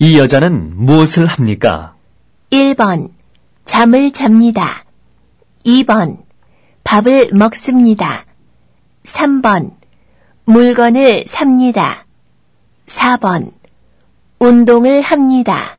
이 여자는 무엇을 합니까? 1번 잠을 잡니다. 2번 밥을 먹습니다. 3번 물건을 삽니다. 4번 운동을 합니다.